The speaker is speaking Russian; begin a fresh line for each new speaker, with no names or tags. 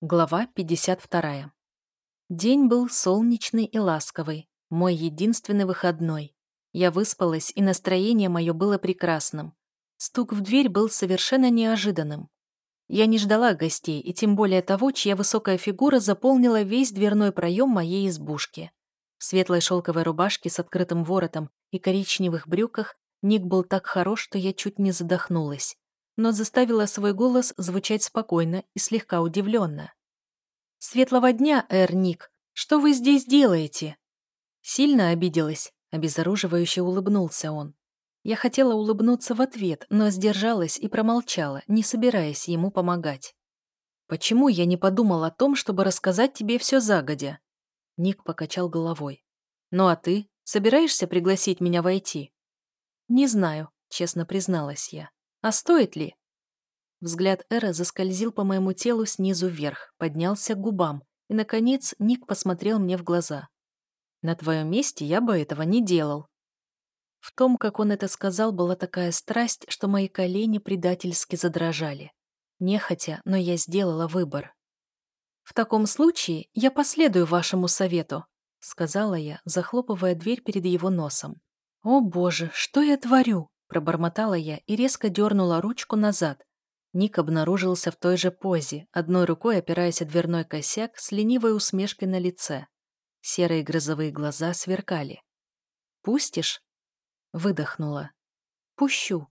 Глава 52. День был солнечный и ласковый, мой единственный выходной. Я выспалась, и настроение мое было прекрасным. Стук в дверь был совершенно неожиданным. Я не ждала гостей, и тем более того, чья высокая фигура заполнила весь дверной проем моей избушки. В светлой шелковой рубашке с открытым воротом и коричневых брюках Ник был так хорош, что я чуть не задохнулась но заставила свой голос звучать спокойно и слегка удивленно. «Светлого дня, Эр Ник! Что вы здесь делаете?» Сильно обиделась, обезоруживающе улыбнулся он. Я хотела улыбнуться в ответ, но сдержалась и промолчала, не собираясь ему помогать. «Почему я не подумал о том, чтобы рассказать тебе все загодя?» Ник покачал головой. «Ну а ты? Собираешься пригласить меня войти?» «Не знаю», — честно призналась я. А стоит ли? Взгляд Эра заскользил по моему телу снизу вверх, поднялся к губам, и, наконец, Ник посмотрел мне в глаза. «На твоем месте я бы этого не делал». В том, как он это сказал, была такая страсть, что мои колени предательски задрожали. Нехотя, но я сделала выбор. «В таком случае я последую вашему совету», — сказала я, захлопывая дверь перед его носом. «О боже, что я творю?» Пробормотала я и резко дернула ручку назад. Ник обнаружился в той же позе, одной рукой опираясь о дверной косяк с ленивой усмешкой на лице. Серые грозовые глаза сверкали. «Пустишь?» Выдохнула. «Пущу»,